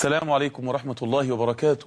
السلام عليكم ورحمة الله وبركاته.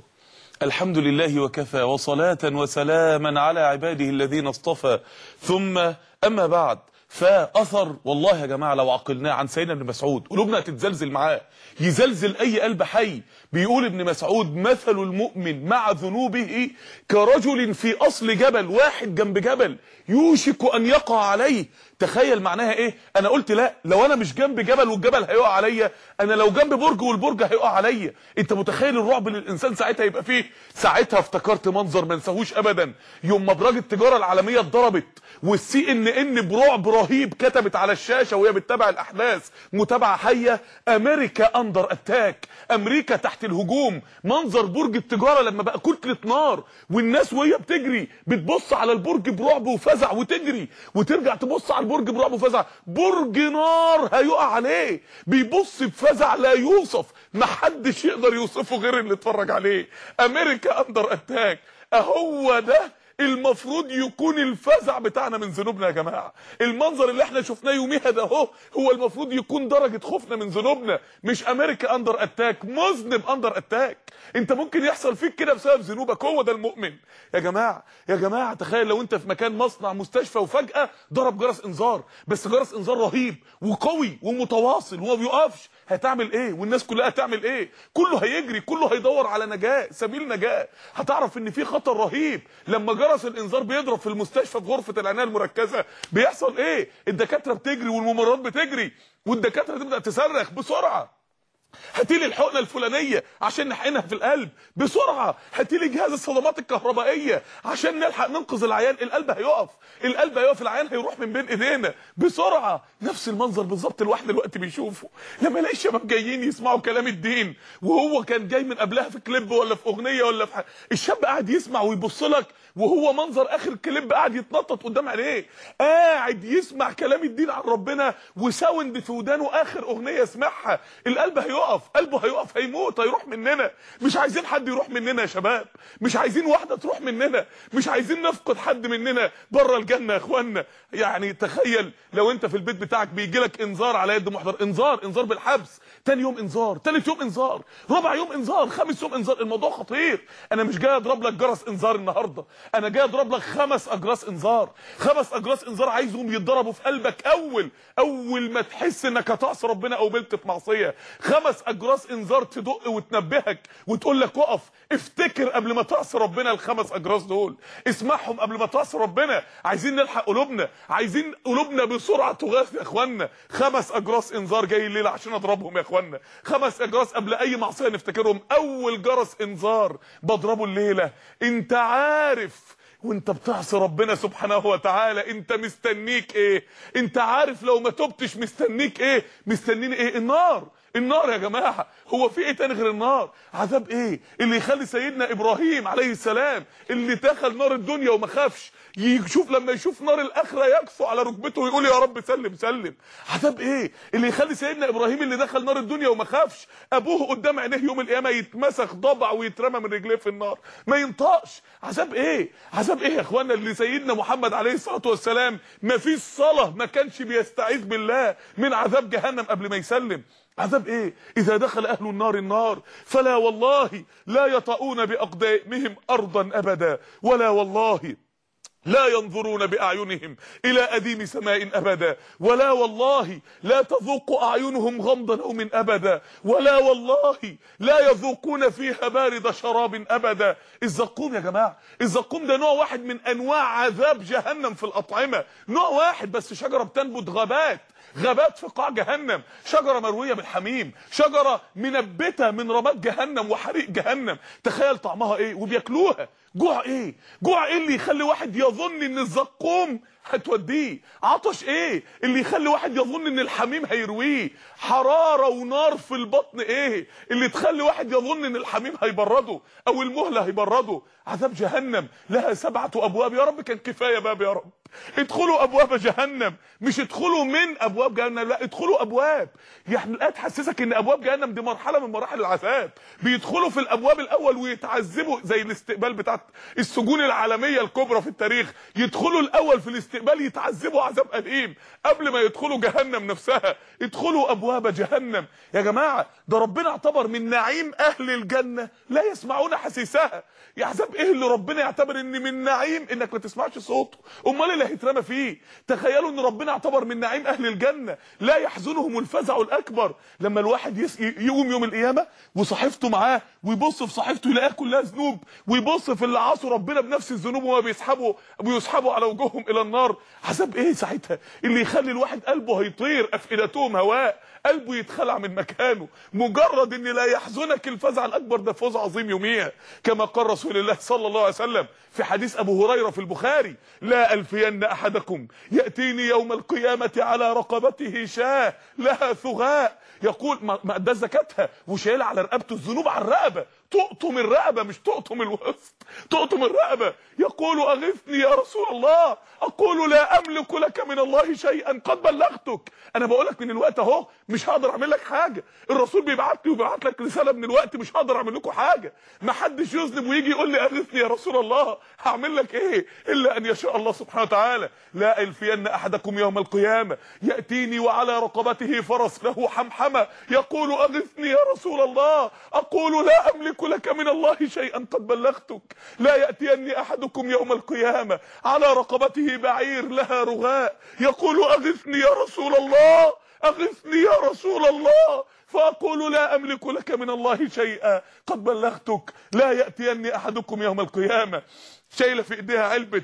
الحمد لله وكفى وصلاة وسلاما على عباده الذين اصطفى. ثم أما بعد. فأثر والله يا جماعة لو عقلناه عن سيدنا ابن مسعود قلوبنا هتتزلزل معاه يزلزل أي قلب حي بيقول ابن مسعود مثل المؤمن مع ذنوبه كرجل في أصل جبل واحد جنب جبل يوشك أن يقع عليه. تخيل معناها إيه؟ أنا قلت لا لو أنا مش جنب جبل والجبل هيقع عليا أنا لو جنب برج والبرج هيقع عليا. أنت متخيل الرعب اللي الإنسان ساعتها يبقى فيه؟ ساعتها افتكرت منظر ما انساهوش ابدا. يوم ما أبراج التجارة العالمية اتضربت وال CNN برعب رهيب كتبت على الشاشة وهي بتتابع الأحداث متابعة حية أمريكا under attack أمريكا تحت الهجوم منظر برج التجارة لما بقى كتله نار والناس وهي بتجري بتبص على البرج برعب وفزع وتجري وترجع تبص على البرج برعب وفزع. برج نار هيقع عليه بيبص بفزع لا يوصف محدش يقدر يوصفه غير اللي اتفرج عليه. أمريكا under attack أهو ده المفروض يكون الفزع بتاعنا من ذنوبنا يا جماعة. المنظر اللي إحنا شفناه يوميها ده اهو هو المفروض يكون درجة خوفنا من ذنوبنا. مش أمريكا under attack مذنب under attack انت ممكن يحصل فيك كده بسبب ذنوبك هو ده المؤمن. يا جماعة يا جماعة تخيل لو انت في مكان مصنع مستشفى وفجأة ضرب جرس انذار. بس جرس انذار رهيب وقوي ومتواصل وما بيقفش. هتعمل إيه؟ والناس كلها هتعمل إيه؟ كله هيجري كله هيدور على نجاة سبيل نجاة. هتعرف ان في خطر رهيب. لما جرس الإنذار بيضرب في المستشفى في غرفة العناية المركزة. بيحصل إيه؟ الدكاترة بتجري والممرضات بتجري والدكاترة تبدأ تصرخ بسرعة. هاتيلي الحقنة الفلانية عشان نحقنها في القلب. بسرعة هاتيلي جهاز الصدمات الكهربائية عشان نلحق ننقذ العيان. القلب هيقف. القلب هيقف. العيان هيروح من بين إيدينا. بسرعة. نفس المنظر بالظبط الواحد دلوقتي بيشوفه. لما يلاقي الشباب جايين يسمعوا كلام الدين وهو كان جاي من قبلها في كليب ولا في أغنية ولا في حاجة. الشاب قاعد يسمع ويبص لك وهو منظر آخر كليب قاعد يتنطط قدام عينيه. قاعد يسمع كلام الدين عن ربنا وساوند في ودانه آخر أغنية يسمعها القلب هيقف. قلبه هيقف هيموت هيروح مننا. مش عايزين حد يروح مننا يا شباب. مش عايزين واحدة تروح مننا. مش عايزين نفقد حد مننا بره الجنة يا اخوانا. يعني تخيل لو انت في البيت بتاعك بيجي لك انذار على يد محضر. انذار انذار بالحبس. تاني يوم انذار تالت يوم انذار رابع يوم انذار خامس يوم انذار. الموضوع خطير. أنا مش جاي اضرب لك جرس انذار النهارده. أنا جاي اضرب لك خمس أجراس انذار. خمس أجراس انذار عايزهم يتضربوا في قلبك أول أول ما تحس إنك هتعصي ربنا أو بلت في معصية. خمس أجراس انذار تدق وتنبهك وتقول لك اقف افتكر قبل ما تعصي ربنا الخمس أجراس دول. اسمعهم قبل ما تعصي ربنا. عايزين نلحق قلوبنا عايزين قلوبنا بسرعة تغاث يا اخوانا خمس أجراس انذار جاي الليلة عشان أضربهم يا اخوانا خمس أجراس قبل أي معصية نفتكرهم. أول جرس إنذار. بضربه الليلة. أنت عارف. وأنت بتعصي ربنا سبحانه وتعالى. أنت مستنيك إيه؟ أنت عارف لو ما تبتش مستنيك إيه؟ مستنيني إيه؟ النار. النار يا جماعة. هو في إيه تاني غير النار؟ عذاب إيه؟ اللي يخلي سيدنا إبراهيم عليه السلام اللي دخل نار الدنيا وما خافش. يشوف لما يشوف نار الأخرة يكفو على ركبته ويقول يا رب سلم سلم. عذاب إيه؟ اللي يخلي سيدنا إبراهيم اللي دخل نار الدنيا وما خافش أبوه قدام عينيه يوم القيامة يتمسخ ضبع ويترمى من رجليه في النار. ما ينطقش. عذاب إيه؟ عذاب إيه يا إخوانا اللي سيدنا محمد عليه الصلاة والسلام ما فيش صلاة ما كانش بيستعيذ بالله من عذاب جهنم قبل ما يسلم. عذاب إيه؟ إذا دخل أهل النار النار فلا والله لا يطؤون بأقدامهم أرضا أبدا ولا والله لا ينظرون بأعينهم إلى اديم سماء أبدا. ولا والله لا تذوق أعينهم غمض نوم أبدا. ولا والله لا يذوقون فيها بارد شراب أبدا. الزقوم يا جماعة الزقوم ده نوع واحد من أنواع عذاب جهنم في الأطعمة. نوع واحد بس شجرة بتنبت غابات غابات في قاع جهنم. شجرة مروية بالحميم شجرة منبتة من رماد جهنم وحريق جهنم. تخيل طعمها إيه؟ وبياكلوها. جوع إيه؟ جوع إيه اللي يخلي واحد يظن إن الزقوم هتوديه؟ عطش إيه؟ اللي يخلي واحد يظن إن الحميم هيرويه؟ حرارة ونار في البطن إيه؟ اللي تخلي واحد يظن إن الحميم هيبرده أو المهلة هيبرده؟ عذاب جهنم لها سبعة أبواب. يا رب كان كفاية باب يا رب. ادخلوا أبواب جهنم. مش ادخلوا من أبواب جهنم لا ادخلوا أبواب. يعني الايه تحسسك إن أبواب جهنم دي مرحلة من مراحل العذاب. بيدخلوا في الأبواب الأول ويتعذبوا زي الاستقبال بتاعت السجون العالمية الكبرى في التاريخ. يدخلوا الأول في الاستقبال يتعذبوا عذاب أليم قبل ما يدخلوا جهنم نفسها. ادخلوا أبواب جهنم. يا جماعة ده ربنا اعتبر من نعيم أهل الجنة لا يسمعون حسيسها. يا عذاب إيه اللي ربنا يعتبر إن من نعيم؟ إنك ما تسمعش صوته. أمال اللي هيترمى فيه؟ تخيلوا إن ربنا اعتبر من نعيم أهل الجنة. لا يحزنهم الفزع الأكبر. لما الواحد يس... يقوم يوم القيامة وصحيفته معاه ويبص في صحيفته يلاقيها كلها ذنوب ويبص في اللي عصوا ربنا بنفس الذنوب وهو بيسحبوا بيسحبوا على وجوههم إلى النار. عذاب إيه ساعتها؟ اللي يخلي الواحد قلبه هيطير أفئدتهم هواء قلبه يتخلع من مكانه. مجرد ان لا يحزنك الفزع الأكبر ده فوز عظيم يوميها كما قال رسول الله صلى الله عليه وسلم في حديث أبو هريرة في البخاري لا ألفين أحدكم يأتيني يوم القيامة على رقبته شاة لها ثغاء. يقول ما ده زكاتها وشايلها على رقبته الذنوب على الرقبة. تقطم الرقبة مش تقطم الوسط تقطم الرقبة. يقول أغثني يا رسول الله. أقول لا أملك لك من الله شيئا قد بلغتك. أنا بقول لك من الوقت أهو مش هقدر أعمل لك حاجة. الرسول بيبعت لي وبيبعت لك رسالة من الوقت مش هقدر أعمل لكم حاجة. ما حدش يذنب ويجي يقول لي أغثني يا رسول الله. هعمل لك إيه؟ إلا أن يشاء الله سبحانه وتعالى. لا الفين أحدكم يوم القيامة. يأتيني وعلى رقبته فرس له حمحمة. يقول أغثني يا رسول الله. أقول لا أملك لك من الله شيئا قد بلغتك. لا يأتيني أحدكم يوم القيامة على رقبته بعير لها رغاء. يقول أغثني يا رسول الله أغثني يا رسول الله. فأقول لا أملك لك من الله شيئا قد بلغتك. لا يأتيني أحدكم يوم القيامة. شايله في إيديها علبة.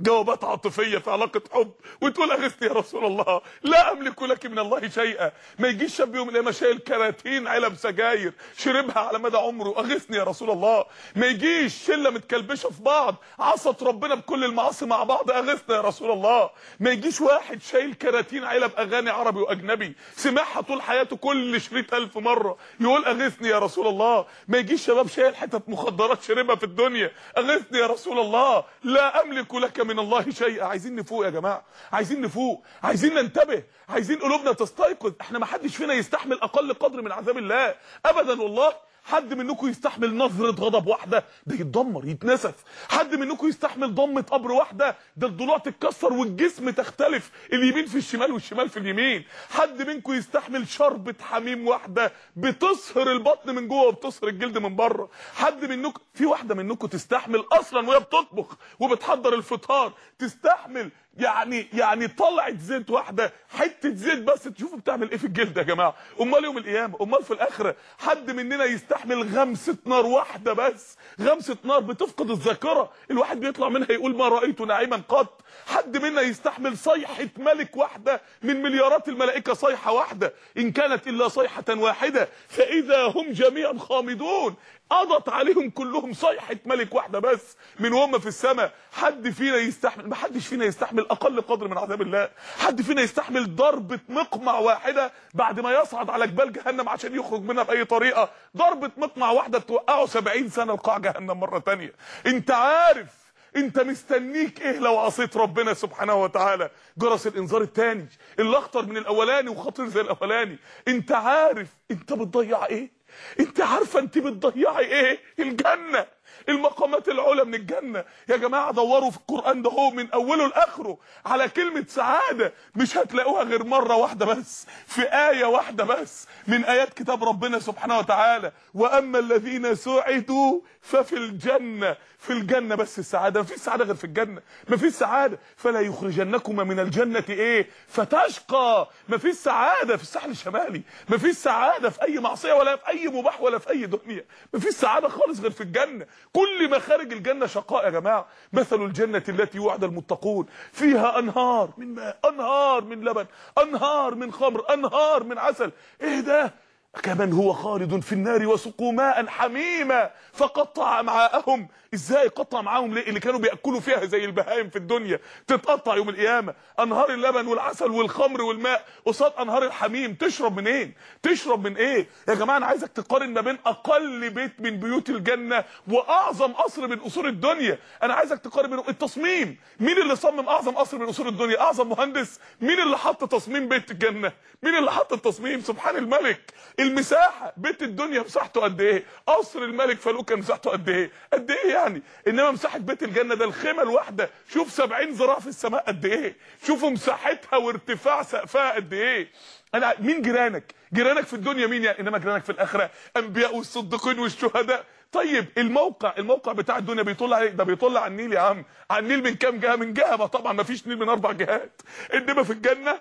جوابات عاطفية في علاقة حب وتقول اغثني يا رسول الله لا أملك لك من الله شيئا. ما يجيش شاب يوم القيامه شايل كراتين علب سجاير شربها على مدى عمره أغثني يا رسول الله. ما يجيش شلة متكلبشة في بعض عصت ربنا بكل المعاصي مع بعض اغثنا يا رسول الله. ما يجيش واحد شايل كراتين علب أغاني عربي وأجنبي سمعها طول حياته كل شريط ألف مرة يقول أغثني يا رسول الله. ما يجيش شباب شايل حتت مخدرات شربها في الدنيا أغثني يا رسول الله. لا أملك لك من الله شيئا عايزين نفوق يا جماعة. عايزين نفوق. عايزين ننتبه. عايزين قلوبنا تستيقظ. إحنا ما حدش فينا يستحمل أقل قدر من عذاب الله. ابدا والله. حد منكم يستحمل نظرة غضب واحدة؟ ده يتدمر يتنسف. حد منكم يستحمل ضمة قبر واحدة؟ ده الضلوع تتكسر والجسم تختلف. اليمين في الشمال والشمال في اليمين. حد منكم يستحمل شربة حميم واحدة؟ بتصهر البطن من جوه وبتصهر الجلد من بره. حد منكم في واحدة منكم تستحمل أصلا وهي بتطبخ وبتحضر الفطار تستحمل يعني يعني طلعت زيت واحدة حتة زيت بس تشوفوا بتعمل إيه في الجلد يا جماعة. أمال يوم القيامة أمال في الآخرة حد مننا يستحمل غمسة نار واحدة بس؟ غمسة نار بتفقد الذاكرة. الواحد بيطلع منها يقول ما رأيت نعيما قط. حد منا يستحمل صيحة ملك واحدة من مليارات الملائكة صيحة واحدة. إن كانت إلا صيحة واحدة فإذا هم جميعا خامدون. قضت عليهم كلهم صيحة ملك واحدة بس من وهم في السماء. حد فينا يستحمل ما حدش فينا يستحمل أقل قدر من عذاب الله. حد فينا يستحمل ضربة مقمع واحدة بعد ما يصعد على جبال جهنم عشان يخرج منها بأي طريقة. ضربة مقمع واحدة توقعه 70 سنة لقاع جهنم مرة تانية. انت عارف انت مستنيك إيه لو عصيت ربنا سبحانه وتعالى؟ جرس الإنذار الثاني اللي اخطر من الأولاني وخطير زي الأولاني. انت عارف انت بتضيع إيه؟ انت عارفة انت بتضيعي إيه؟ الجنة. المقامات العلى من الجنة. يا جماعة دوروا في القرآن ده هو من أوله لآخره. على كلمة سعادة مش هتلاقوها غير مرة واحدة بس في آية واحدة بس من آيات كتاب ربنا سبحانه وتعالى. وأما الذين سعدوا ففي الجنة في الجنة بس السعاده مفيش سعادة غير في الجنة. مفيش سعادة. فلا يخرجنكما من الجنة إيه؟ فتشقى. مفيش سعادة في الساحل الشمالي. مفيش سعادة في أي معصية ولا في أي مباح ولا في أي دنيا. مفيش سعادة خالص غير في الجنة. كل مخارج الجنة شقاء يا جماعة. مثل الجنة التي وعد المتقون. فيها أنهار من ماء أنهار من لبن أنهار من خمر أنهار من عسل. إيه ده؟ كمن هو خالد في النار وسقوا ماء حميما فقطع امعاءهم إزاي قطع معاهم؟ ليه؟ اللي كانوا بيأكلوا فيها زي البهائم في الدنيا. تتقطع يوم القيامة. أنهار اللبن والعسل والخمر والماء. قصاد أنهار الحميم. تشرب منين؟ تشرب من إيه؟ يا جماعة أنا عايزك تقارن ما بين أقل بيت من بيوت الجنة وأعظم قصر من قصور الدنيا. أنا عايزك تقارن بين التصميم. مين اللي صمم أعظم قصر من قصور الدنيا؟ أعظم مهندس. مين اللي حط تصميم بيت الجنة؟ مين اللي حط التصميم؟ سبحان الملك. المساحة بيت الدنيا مساحته قد إيه؟ قصر الملك فاروق كان مساحته قد إيه؟ قد إيه يعني؟ إنما مساحة بيت الجنة ده الخيمة الواحدة. شوف 70 ذراع في السماء قد إيه؟ شوفوا مساحتها وارتفاع سقفها قد إيه؟ أنا مين جيرانك؟ جيرانك في الدنيا مين يعني؟ إنما جيرانك في الآخرة. أنبياء والصديقين والشهداء. طيب الموقع الموقع بتاع الدنيا بيطل عليه ده بيطل على النيل يا عم. على النيل من كام جهة؟ من جهة ما طبعا ما فيش نيل من أربع جهات. انما في الجنة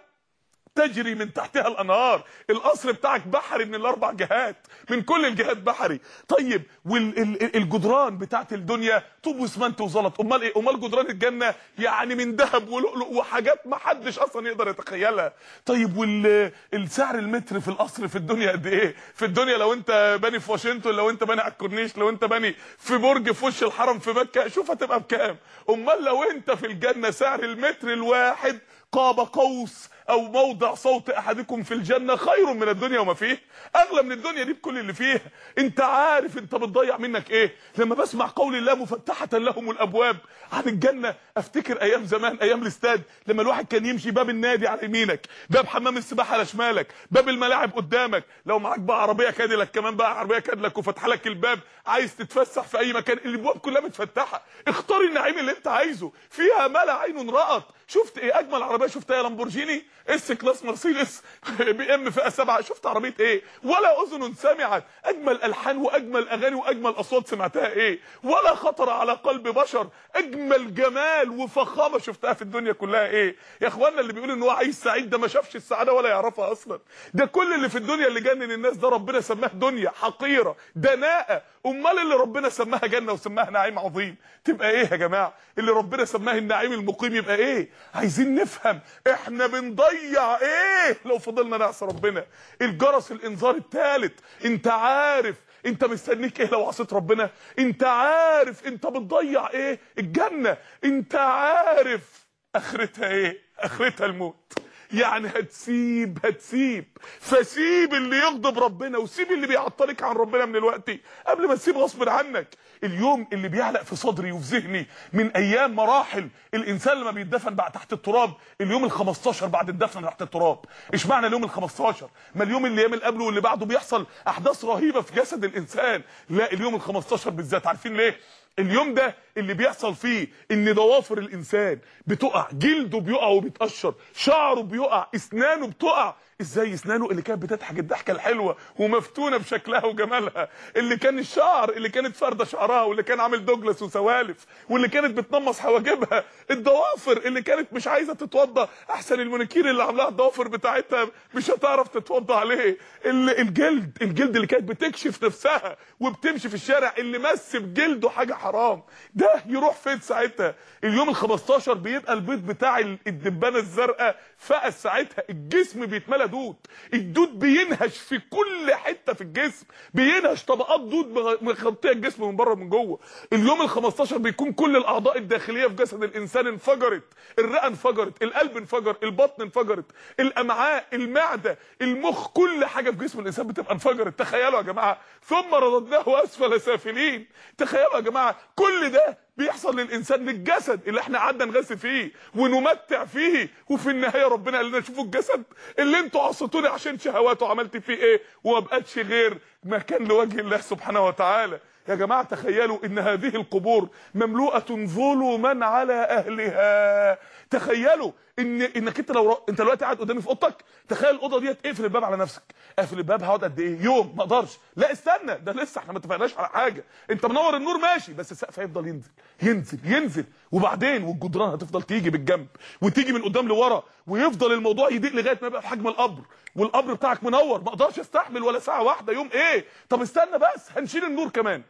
تجري من تحتها الأنهار. القصر بتاعك بحري من الأربع جهات من كل الجهات بحري. طيب والجدران بتاعت الدنيا طوب واسمنت وزلط. أمال إيه؟ أمال جدران الجنة يعني من ذهب ولؤلؤ وحاجات ما حدش أصلا يقدر يتخيلها. طيب والسعر المتر في القصر في الدنيا قد إيه؟ في الدنيا لو أنت باني في واشنطن لو أنت باني على الكورنيش لو أنت باني في برج في وش الحرم في مكة شوف هتبقى بكام. أمال لو أنت في الجنة سعر المتر الواحد قاب قوس أو موضع صوت أحدكم في الجنة خير من الدنيا وما فيه؟ أغلى من الدنيا دي بكل اللي فيها أنت عارف أنت بتضيع منك إيه. لما بسمع قول الله مفتحة لهم الأبواب عن الجنة أفتكر أيام زمان أيام الاستاد لما الواحد كان يمشي باب النادي على يمينك باب حمام السباحة على شمالك باب الملاعب قدامك. لو معاك بقى عربية Cadillac كمان بقى عربية Cadillac وفتح لك الباب عايز تتفسح في أي مكان الأبواب كلها متفتحة. اختار النعيم اللي أنت عايزه. فيها ما لا عين رأت. شفت إيه؟ أجمل عربية شفتها يا Lamborghini S-Class Mercedes BM فئة 7 شفت عربية إيه؟ ولا أذن سمعت. أجمل ألحان وأجمل أغاني وأجمل أصوات سمعتها إيه؟ ولا خطر على قلب بشر. أجمل جمال وفخامة شفتها في الدنيا كلها إيه؟ يا اخوانا اللي بيقول إن هو عايز سعيد ده ما شافش السعادة ولا يعرفها أصلا. ده كل اللي في الدنيا اللي جنن الناس ده ربنا سماه دنيا حقيرة دناءة امال اللي ربنا سماها جنة وسماها نعيم عظيم تبقى إيه يا جماعة؟ اللي ربنا سماه النعيم المقيم يبقى إيه؟ عايزين نفهم. إحنا بنضيع إيه؟ لو فضلنا نعصي ربنا. الجرس الإنذار الثالث انت عارف انت مستنيك إيه لو عصيت ربنا؟ انت عارف انت بتضيع إيه؟ الجنة. انت عارف آخرتها إيه؟ آخرتها الموت. يعني هتسيب هتسيب. فسيب اللي يغضب ربنا وسيب اللي بيعطلك عن ربنا من الوقت. قبل ما تسيب غصب عنك اليوم اللي بيعلق في صدري وفي ذهني من أيام مراحل الإنسان لما بيتدفن بعد تحت التراب اليوم ال15 بعد الدفن تحت التراب. إيش معنى اليوم ال15 ما اليوم اللي اللي قبله واللي بعده بيحصل أحداث رهيبة في جسد الإنسان. لا اليوم ال15 بالذات. عارفين ليه؟ اليوم ده اللي بيحصل فيه إن ضوافر الإنسان بتقع جلده بيقع وبيتقشر شعره بيقع أسنانه بتقع. إزاي اسنانه اللي كانت بتضحك الضحكة الحلوة ومفتونة بشكلها وجمالها اللي كان الشعر اللي كانت فارده شعرها واللي كان عامل دوجلاس وسوالف واللي كانت بتنمص حواجبها الضوافر اللي كانت مش عايزة تتوضى أحسن المونيكير اللي عاملاها الضوافر بتاعتها مش هتعرف تتوضى عليه الجلد الجلد اللي كانت بتكشف نفسها وبتمشي في الشارع اللي مس بجلده حاجة حرام ده يروح فين ساعتها؟ اليوم ال15 بيبقى البيض بتاع الدبانة الزرقاء فقس ساعتها الجسم بيتملى دود الدود بينهش في كل حتة في الجسم. بينهش طبقات دود مغطية الجسم من بره ومن جوه. اليوم ال15 بيكون كل الأعضاء الداخلية في جسد الإنسان انفجرت. الرئة انفجرت. القلب انفجر. البطن انفجرت. الأمعاء المعدة المخ كل حاجة في جسم الإنسان بتبقى انفجرت. تخيلوا يا جماعة. ثم رددناه أسفل سافلين. تخيلوا يا جماعة. كل ده بيحصل للإنسان للجسد اللي إحنا قعدنا نغسل فيه ونمتع فيه. وفي النهاية ربنا قال لنا شوفوا الجسد اللي أنتوا عصيتوني عشان شهواته عملت فيه إيه. وما بقتش غير مكان لوجه الله سبحانه وتعالى. يا جماعة تخيلوا إن هذه القبور مملوءة ظلما على أهلها. تخيلوا ان إنك أنت لو. أنت دلوقتي قاعد قدامي في أوضتك تخيل الأوضة ديت اقفل الباب على نفسك. اقفل الباب هقعد قد إيه؟ يوم ما أقدرش. لا استنى ده لسه إحنا ما اتفقناش على حاجة. أنت منور النور ماشي بس السقف هيفضل ينزل ينزل ينزل. وبعدين والجدران هتفضل تيجي بالجنب وتيجي من قدام لورا ويفضل الموضوع يضيق لغاية ما يبقى في حجم القبر والقبر بتاعك منور. ما أقدرش أستحمل ولا ساعة واحدة يوم إيه؟ طب استنى بس هنشيل النور كمان.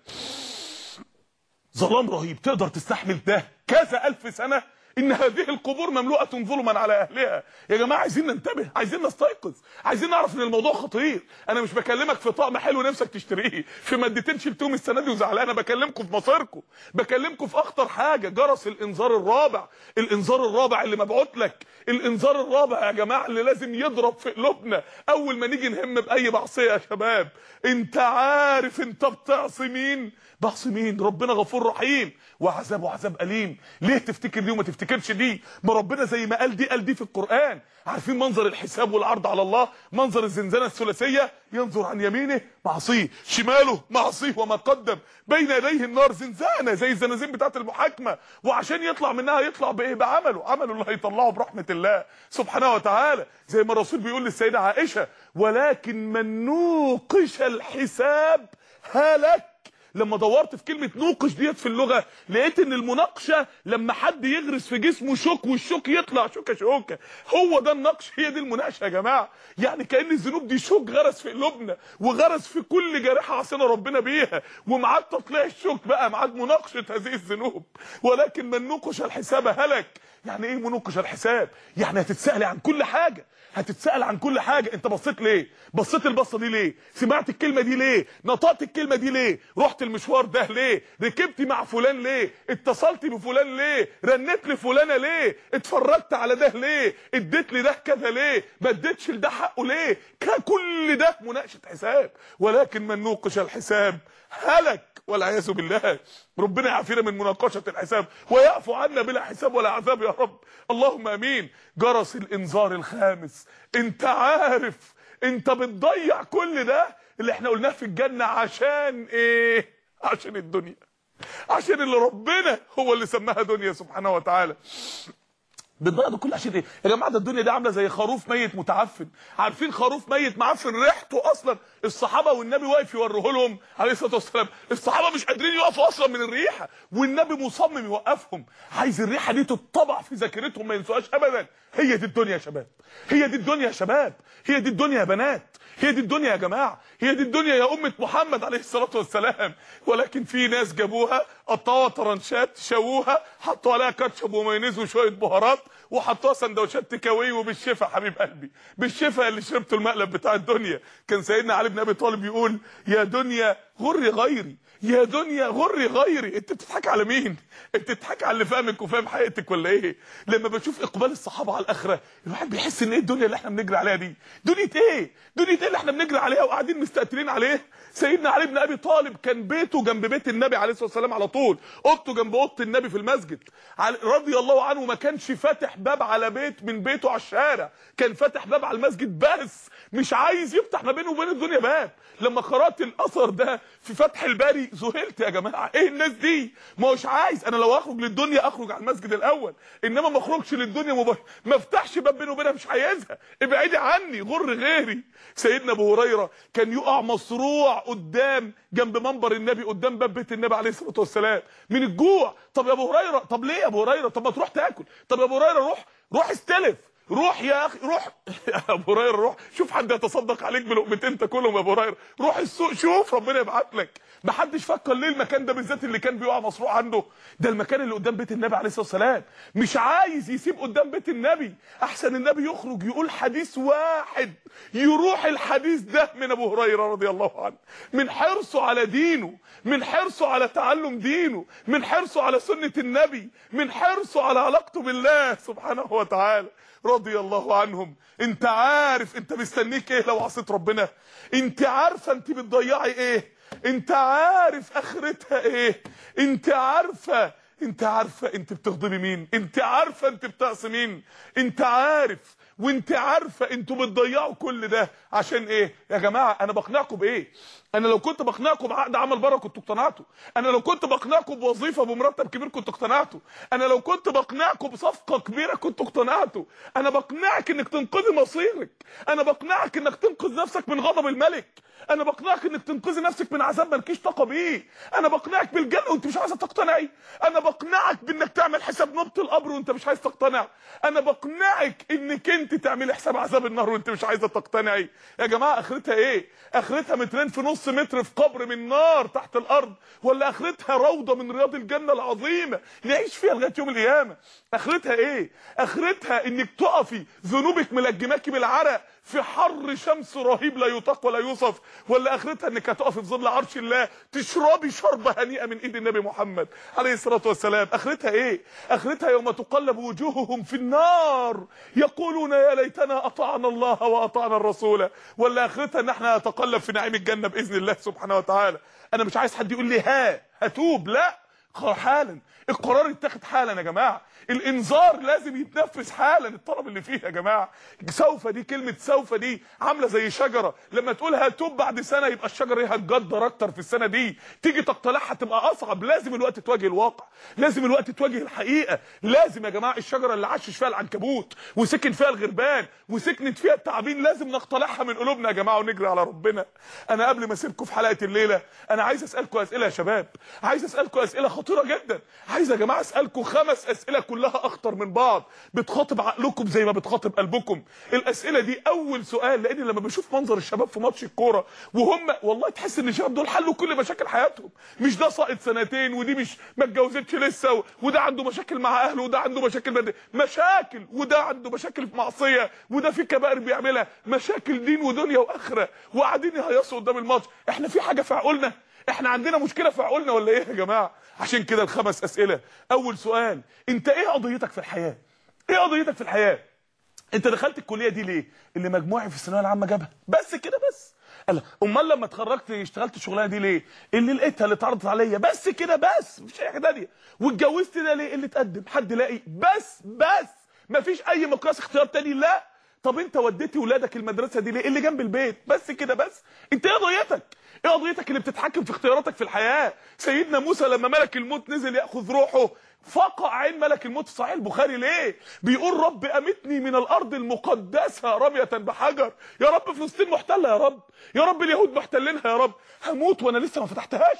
ظلام رهيب تقدر تستحمل ده. كذا ألف سنة إن هذه القبور مملوءة ظلما على أهلها. يا جماعة عايزين ننتبه عايزين نستيقظ عايزين نعرف إن الموضوع خطير. أنا مش بكلمك في طقم حلو نفسك تشتريه في مادتين شلتهم السنة دي وزعلان. أنا بكلمكم في مصيركم. بكلمكم في أخطر حاجة جرس الإنذار الرابع. الإنذار الرابع اللي مبعوت لك. الإنذار الرابع يا جماعة اللي لازم يضرب في قلوبنا. أول ما نيجي نهم بأي معصية يا شباب أنت عارف أنت بتعصي مين؟ بعصي مين؟ ربنا غفور رحيم. وعذابه عذاب أليم. ليه تفتكر دي وما تفتكر تفتكرش دي؟ ما ربنا زي ما قال دي قال دي في القرآن. عارفين منظر الحساب والعرض على الله؟ منظر الزنزانة الثلاثية ينظر عن يمينه معصيه. شماله معصيه. وما قدم. بين يديه النار زنزانة زي الزنازين بتاعة المحاكمة. وعشان يطلع منها يطلع بإيه؟ بعمله. عمله اللي هيطلعه برحمة الله سبحانه وتعالى. زي ما الرسول بيقول للسيدة عائشة ولكن من نوقش الحساب هلك لما دورت في كلمة نوقش ديت في اللغة لقيت إن المناقشة لما حد يغرس في جسمه شوك والشوك يطلع شوكة شوكة. هو ده النقش هي دي المناقشة يا جماعة. يعني كأن الذنوب دي شوك غرس في قلوبنا وغرس في كل جارحة عصينا ربنا بيها. ومعاد تطلع الشوك بقى معاد مناقشة هذه الذنوب. ولكن من نوقش الحساب هلك. يعني إيه منوقش الحساب؟ يعني هتتسأل عن كل حاجة. هتتسأل عن كل حاجة. أنت بصيت ليه؟ بصيت البصة دي ليه؟ سمعت الكلمة دي ليه؟ نطقت الكلمة دي ليه؟ رحت المشوار ده ليه؟ ركبت مع فلان ليه؟ اتصلت بفلان ليه؟ رنيت لفلانة ليه؟ اتفرجت على ده ليه؟ اديت لي ده كذا ليه؟ ما اديتش لده حقه ليه؟ كل ده مناقشة حساب. ولكن من نوقش الحساب هلك والعياذ بالله. ربنا يعافينا من مناقشة الحساب ويعفو عنا بلا حساب ولا عذاب يا رب. اللهم آمين. جرس الإنذار الخامس. أنت عارف أنت بتضيع كل ده اللي إحنا قلناه في الجنة عشان إيه؟ عشان الدنيا. عشان اللي ربنا هو اللي سماها دنيا سبحانه وتعالى. بتضيع ده كله عشان إيه يا جماعة ده الدنيا دي عاملة زي خروف ميت متعفن. عارفين خروف ميت معفن؟ ريحته أصلا الصحابة والنبي واقف يوريه لهم عليه الصلاة والسلام. الصحابة مش قادرين يقفوا أصلا من الريحة. والنبي مصمم يوقفهم. عايز الريحة دي تتطبع في ذاكرتهم ما ينسوهاش ابدا. هي دي الدنيا يا شباب. هي دي الدنيا يا شباب. هي دي الدنيا يا بنات. هي دي الدنيا يا جماعة. هي دي الدنيا يا أمة محمد عليه الصلاة والسلام. ولكن في ناس جابوها قطعوها طرنشات شووها حطوا عليها كاتشب ومايونيز وشوية بهارات وحطوها سندوتشات تكاوي وبالشفا حبيب قلبي. بالشفا اللي شربته المقلب بتاع الدنيا. كان سيدنا علي بن أبي طالب يقول يا دنيا غري غيري. يا دنيا غري غيري. انت بتضحك على مين؟ انت بتضحك على اللي فاهمك وفاهم حقيقتك ولا إيه؟ لما بشوف اقبال الصحابة على الآخرة الواحد بيحس إن إيه الدنيا اللي إحنا بنجري عليها دي؟ دنيا إيه؟ دنيا إيه اللي إحنا بنجري عليها وقاعدين مستقتلين عليه؟ سيدنا علي بن أبي طالب كان بيته جنب بيت النبي عليه الصلاة والسلام على طول. أوضته جنب أوضة النبي في المسجد. رضي الله عنه ما كانش فاتح باب على بيت من بيته على الشارع. كان فاتح باب على المسجد بس. مش عايز يفتح ما بينه وبين الدنيا باب. لما قرأت الأثر ده في فتح الباري ذهلت يا جماعة. إيه الناس دي؟ ما هوش عايز. أنا لو أخرج للدنيا أخرج على المسجد الأول. إنما ما أخرجش للدنيا مب... ما أفتحش باب بينه وبينها مش عايزها. ابعدي عني غر غيري. سيدنا أبو هريرة كان يقع مصروع قدام جنب منبر النبي قدام باب بيت النبي عليه الصلاة والسلام. من الجوع. طب يا أبو هريرة طب ليه يا أبو هريرة؟ طب ما تروح تاكل. طب يا أبو هريرة روح روح استلف. روح يا أخي روح. يا أبو هريرة روح. شوف حد يتصدق عليك بلقمتين تاكلهم يا أبو هريرة. روح السوق شوف ربنا يبعت لك. ما حدش فكر ليه المكان ده بالذات اللي كان بيقع مصروع عنده؟ ده المكان اللي قدام بيت النبي عليه الصلاة والسلام. مش عايز يسيب قدام بيت النبي. أحسن النبي يخرج يقول حديث واحد. يروح الحديث ده من أبو هريرة رضي الله عنه. من حرصه على دينه من حرصه على تعلم دينه من حرصه على سنة النبي من حرصه على علاقته بالله سبحانه وتعالى. رضي الله عنهم. انت عارف انت مستنيك إيه لو عصيت ربنا؟ انت عارفة انت بتضيعي إيه؟ انت عارف اخرتها إيه؟ انت عارفة انت عارفة انت بتغضبي مين؟ انت عارفة انت بتعصي مين؟ انت عارف وانت عارفة أنتوا بتضيعوا كل ده عشان إيه؟ يا جماعة أنا بقنعكم بإيه؟ أنا لو كنت بقنعكم بعقد عمل بره كنتوا اقتنعتوا أنا لو كنت بقنعكم بوظيفة بمرتب كبير كنتوا اقتنعتوا أنا لو كنت بقنعكم بصفقة كبيرة كنتوا اقتنعتوا أنا بقنعك إنك تنقذي مصيرك. أنا بقنعك إنك تنقذ نفسك من غضب الملك. أنا بقنعك إنك تنقذي نفسك من عذاب مالكيش طاقة بيه. أنا بقنعك بالجنة وأنت مش عايزه تقتنعي. أنا بقنعك بإنك تعمل حساب نبط القبر وأنت مش عايز تقتنع. أنا بقنعك إنك أنت تعملي حساب عذاب النار وأنت مش عايزة تقتنعي. يا جماعة أخرتها إيه؟ أخرتها مترين في نص متر في قبر من نار تحت الأرض ولا أخرتها روضة من رياض الجنة العظيمة نعيش فيها لغاية يوم القيامة. أخرتها إيه؟ أخرتها إنك تقفي ذنوبك ملجماكي بالعرق في حر شمس رهيب لا يطاق ولا يوصف ولا أخرتها إنك هتقفي في ظل عرش الله تشربي شربه هنيئة من إيد النبي محمد عليه الصلاة والسلام. أخرتها إيه؟ أخرتها يوم تقلب وجوههم في النار يقولون يا ليتنا أطعنا الله وأطعنا الرسول. ولا أخرتها إن إحنا نتقلب في نعيم الجنة بإذن الله سبحانه وتعالى. أنا مش عايز حد يقول لي ها هتوب. لا. حالا. القرار يتاخد حالا يا جماعة. الإنذار لازم يتنفذ حالا. الطلب اللي فيه يا جماعة. سوف دي كلمة سوف دي عاملة زي شجرة. لما تقولها توب بعد سنة يبقى الشجرة دي هتجدر أكتر في السنة دي. تيجي تقتلعها تبقى أصعب. لازم الوقت تواجه الواقع. لازم الوقت تواجه الحقيقة. لازم يا جماعة الشجرة اللي عاشش فيها العنكبوت وسكن فيها الغربان وسكنت فيها التعابين لازم نقتلعها من قلوبنا يا جماعة ونجري على ربنا. أنا قبل ما أسيبكم في حلقة الليلة أنا عايز أسألكم أسئلة يا شباب. عايز أسألكم أسئلة خطيرة جدا. عايز يا جماعة أسألكم خمس أسئلة كلها أخطر من بعض. بتخاطب عقلكم زي ما بتخاطب قلبكم. الأسئلة دي أول سؤال لأن لما بشوف منظر الشباب في ماتش الكورة وهم والله تحس إن الشباب دول حلوا كل مشاكل حياتهم. مش ده ساقط سنتين ودي مش ما اتجوزتش لسه وده عنده مشاكل مع أهله وده عنده مشاكل مادية. مشاكل وده عنده مشاكل في معصية وده في كبائر بيعملها. مشاكل دين ودنيا وآخرة. وقاعدين يهيصوا قدام الماتش. إحنا في حاجة في عقولنا؟ إحنا عندنا مشكلة في عقولنا ولا إيه يا جماعة؟ عشان كده الخمس أسئلة. أول سؤال أنت إيه قضيتك في الحياة؟ إيه قضيتك في الحياة؟ أنت دخلت الكلية دي ليه؟ اللي مجموعي في الثانوية العامة جابها. بس كده بس. قال أمال لما اتخرجت اشتغلت الشغلانه دي ليه؟ اللي لقيتها اللي اتعرضت عليا. بس كده بس. مفيش أي حاجة تانية. واتجوزت ده ليه؟ اللي اتقدم. حد لاقي. بس بس. مفيش أي مقياس اختيار تاني. لا. طب أنت وديتي ولادك المدرسة دي ليه؟ اللي جنب البيت. بس كده بس. أنت إيه قضيتك؟ إيه قضيتك اللي بتتحكم في اختياراتك في الحياة؟ سيدنا موسى لما ملك الموت نزل يأخذ روحه. فقع عين ملك الموت في صحيح البخاري. ليه؟ بيقول رب أمتني من الأرض المقدسة رمية بحجر. يا رب فلسطين محتلة يا رب. يا رب اليهود محتلينها يا رب. هموت وأنا لسه ما فتحتهاش.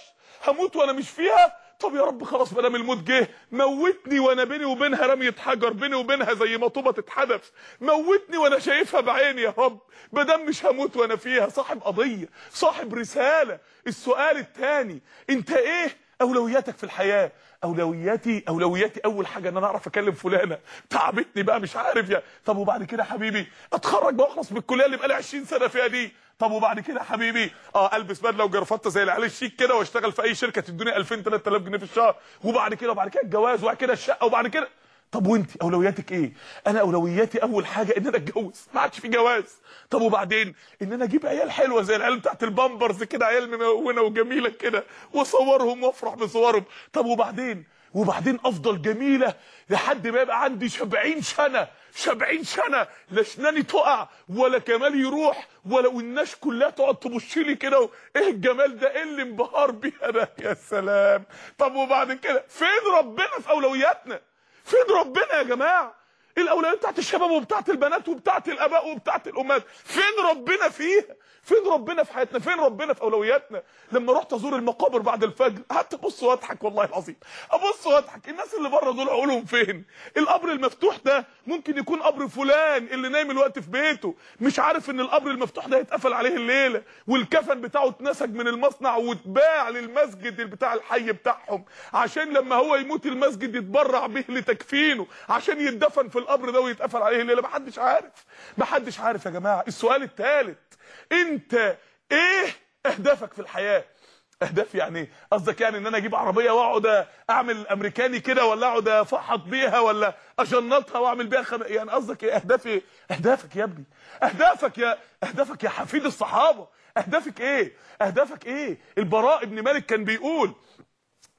هموت وأنا مش فيها. طب يا رب خلاص ما الموت جه موتني وأنا بيني وبينها رميه حجر بيني وبينها زي ما طوبة تتحدف موتني وأنا شايفها بعيني يا رب. دام مش هموت وأنا فيها صاحب قضية صاحب رسالة. السؤال الثاني أنت إيه أولوياتك في الحياة؟ أولوياتي أولوياتي أول حاجة إن أنا أعرف أكلم فلانة. تعبتني بقى مش عارف يا طب وبعد كده حبيبي؟ أتخرج بقى وأخلص من الكلية اللي بقالي 20 سنة فيها دي. طب وبعد كده حبيبي؟ آه ألبس بدلة وجرافطة زي العيال الشيك كده وأشتغل في أي شركة تدوني 2000 3000 جنيه في الشهر. وبعد كده وبعد كده الجواز وبعد كده الشقة وبعد كده طب وانت أولوياتك إيه؟ أنا أولوياتي أول حاجة إن أنا أتجوز ما عادش في جواز. طب وبعدين؟ إن أنا أجيب عيال حلوة زي العيال بتاعت البامبرز كده عيال ممونة وجميلة كده وأصورهم وأفرح بصورهم. طب وبعدين؟ وبعدين أفضل جميلة لحد ما يبقى عندي 70 سنة. 70 سنة لا أسناني تقع ولا كمالي يروح ولا والناس كلها تقعد تبص لي كده إيه الجمال ده؟ إيه اللي انبهار بيها ده؟ يا سلام. طب وبعد كده؟ فين ربنا في أولوياتنا؟ فين ربنا يا جماعة. الاولويات بتاعت الشباب وبتاعت البنات وبتاعت الآباء وبتاعت الأمهات. فين ربنا فيها فين ربنا في حياتنا؟ فين ربنا في أولوياتنا؟ لما رحت أزور المقابر بعد الفجر قعدت أبص وأضحك والله العظيم. أبص وأضحك. الناس اللي بره دول عقولهم فين؟ القبر المفتوح ده ممكن يكون قبر فلان اللي نايم الوقت في بيته. مش عارف إن القبر المفتوح ده يتقفل عليه الليلة والكفن بتاعه اتنسج من المصنع واتباع للمسجد بتاع الحي بتاعهم. عشان لما هو يموت المسجد يتبرع به لتكفينه عشان يتدفن في القبر ده ويتقفل عليه الليلة. محدش عارف. محدش عارف يا جماعة. السؤال الثالث انت إيه اهدافك في الحياة؟ اهداف يعني إيه قصدك يعني ان أنا أجيب عربية واقعد اعمل امريكاني كده ولا اقعد افحط بيها ولا اجنطها واعمل بيها خم... يعني قصدك إيه؟ اهدافي اهدافك يا ابني. اهدافك يا اهدافك يا حفيد الصحابة. اهدافك إيه؟ اهدافك إيه؟ البراء ابن مالك كان بيقول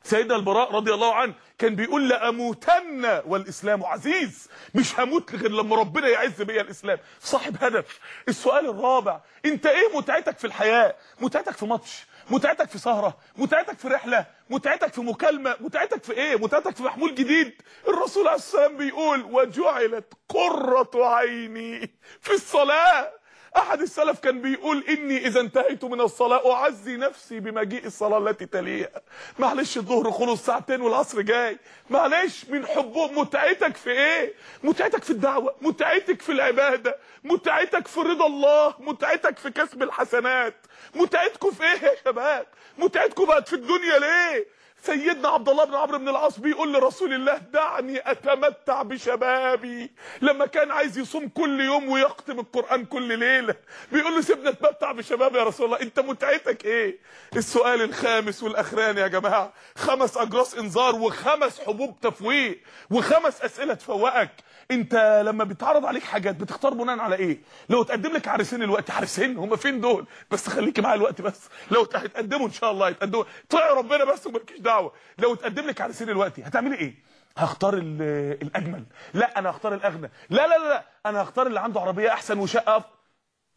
سيدنا البراء رضي الله عنه كان بيقول لأموتن والإسلام عزيز. مش هموت غير لما ربنا يعز بيا الإسلام. صاحب هدف. السؤال الرابع. انت إيه متعتك في الحياة؟ متعتك في ماتش. متعتك في سهرة. متعتك في رحلة. متعتك في مكالمة. متعتك في إيه؟ متعتك في محمول جديد. الرسول عليه السلام بيقول وجعلت قرة عيني في الصلاة. أحد السلف كان بيقول إني إذا انتهيت من الصلاة أعزي نفسي بمجيء الصلاة التي تليها. معلش الظهر خلص ساعتين والعصر جاي. معلش من حبه متعتك في إيه؟ متعتك في الدعوة متعتك في العبادة متعتك في رضا الله متعتك في كسب الحسنات. متعتكم في إيه يا شباب؟ متعتكم بقت في الدنيا ليه؟ سيدنا عبد الله بن عمرو بن العاص بيقول لرسول الله دعني أتمتع بشبابي. لما كان عايز يصوم كل يوم ويختم القرآن كل ليلة بيقول له سيبنا أتمتع بشبابي يا رسول الله. أنت متعتك إيه؟ السؤال الخامس والاخراني يا جماعة خمس أجراس إنذار وخمس حبوب تفويق وخمس أسئلة تفوقك. انت لما بيتعرض عليك حاجات بتختار بناء على إيه؟ لو تقدم لك عريسين الوقت عريسين هم فين دول؟ بس خليكي معايا الوقت بس. لو هتقدموا إن شاء الله هيتقدموا طيع ربنا بس ومالكيش دعوة. لو اتقدم لك عريسين دلوقتي هتعملي إيه؟ هختار ال- الأجمل. لا أنا هختار الأغنى. لا لا لا. أنا هختار اللي عنده عربية أحسن وشقة.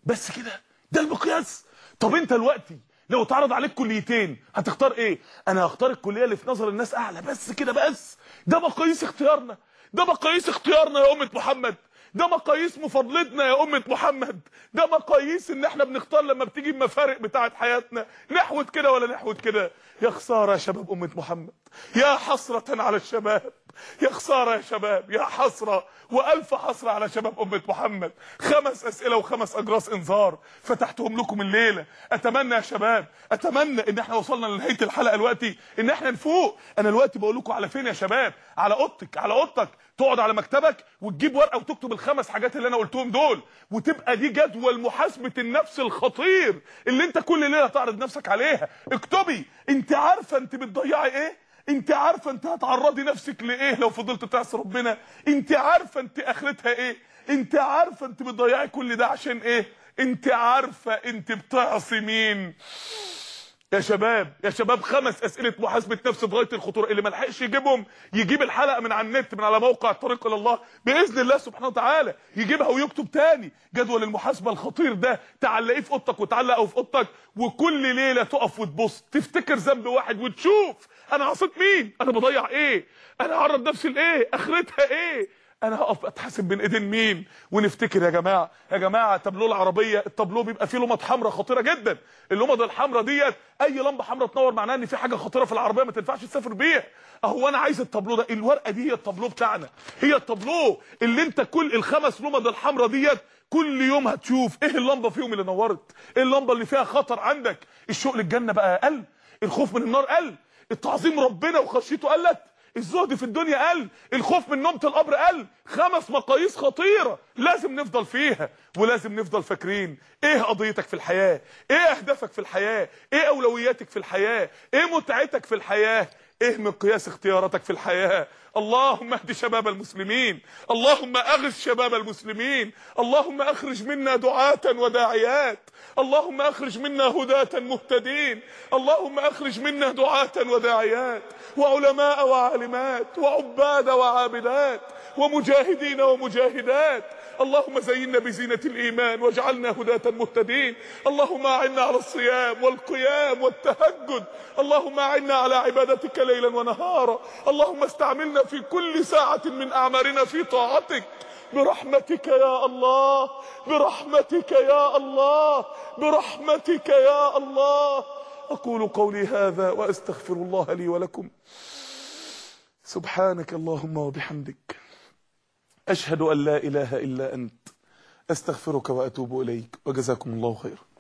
بس كده. ده المقياس. طب أنت دلوقتي لو اتعرض عليك كليتين هتختار إيه؟ أنا هختار الكلية اللي في نظر الناس أعلى. بس كده بس. ده مقاييس اختيارنا. ده مقاييس اختيارنا يا أمة محمد. ده مقاييس مفاضلتنا يا أمة محمد. ده مقاييس إن إحنا بنختار لما بتيجي المفارق بتاعه حياتنا. نحوت كده ولا نحوت كده. يا خسارة يا شباب أمة محمد. يا حسرة على الشباب. يا خسارة يا شباب يا حسرة وألف حسرة على شباب أمة محمد. خمس أسئلة وخمس أجراس إنذار فتحتهم لكم الليلة. أتمنى يا شباب أتمنى إن إحنا وصلنا لنهاية الحلقة دلوقتي إن إحنا نفوق. أنا دلوقتي بقول لكم على فين يا شباب؟ على أوضتك على أوضتك. تقعد على مكتبك وتجيب ورقة وتكتب الخمس حاجات اللي أنا قلتهم دول وتبقى دي جدول محاسبة النفس الخطير اللي أنت كل ليلة تعرض نفسك عليها. اكتبي أنت عارفة أنت بتضيعي إيه؟ انت عارفة انت هتعرضي نفسك لإيه لو فضلت تعصي ربنا؟ انت عارفة انت آخرتها إيه؟ انت عارفة انت بتضيعي كل ده عشان إيه؟ انت عارفة انت بتعصي مين؟ يا شباب يا شباب خمس أسئلة محاسبة نفس بغايه الخطورة. اللي ما لحقش يجيبهم يجيب الحلقة من على النت من على موقع الطريق إلى الله. بإذن الله سبحانه وتعالى يجيبها ويكتب تاني جدول المحاسبة الخطير ده. تعلقيه في أوضتك وتعلقه في أوضتك. وكل ليلة تقف وتبص تفتكر ذنب واحد وتشوف أنا عصيت مين؟ أنا بضيع إيه؟ أنا هعرض نفسي لإيه؟ أخرتها إيه؟ أنا هقف أتحاسب بين إيدين مين؟ ونفتكر يا جماعة. يا جماعة تابلو العربية التابلو بيبقى فيه لمض حمراء خطيرة جدا. اللمض الحمراء ديت أي لمبة حمراء تنور معناها إن في حاجة خطيرة في العربية ما تنفعش تسافر بيها. أهو أنا عايز التابلو ده. الورقة دي هي التابلو بتاعنا. هي التابلو اللي أنت كل الخمس لمض الحمراء ديت كل يوم هتشوف إيه اللمبة فيهم اللي نورت. إيه اللمبة اللي فيها خطر عندك؟ الشوق للجنة بقى قل الخوف من النار قل التعظيم ربنا وخشيته قلت. الزهد في الدنيا قل الخوف من نومة القبر قل. خمس مقاييس خطيرة لازم نفضل فيها ولازم نفضل فاكرين. إيه قضيتك في الحياة؟ إيه أهدافك في الحياة؟ إيه أولوياتك في الحياة؟ إيه متعتك في الحياة؟ إيه مقياس اختياراتك في الحياة؟ اللهم اهد شباب المسلمين. اللهم أغث شباب المسلمين. اللهم أخرج منا دعاة وداعيات. اللهم أخرج منا هداة مهتدين. اللهم أخرج منا دعاة وداعيات. وعلماء وعالمات. وعباد وعابدات. ومجاهدين ومجاهدات. اللهم زينا بزينة الإيمان واجعلنا هداة مهتدين. اللهم أعنا على الصيام والقيام والتهجد. اللهم أعنا على عبادتك ليلا ونهارا. اللهم استعملنا في كل ساعة من أعمارنا في طاعتك. برحمتك يا الله. برحمتك يا الله. برحمتك يا الله. أقول قولي هذا وأستغفر الله لي ولكم. سبحانك اللهم وبحمدك. أشهد أن لا إله إلا أنت أستغفرك وأتوب إليك وجزاكم الله خيرا.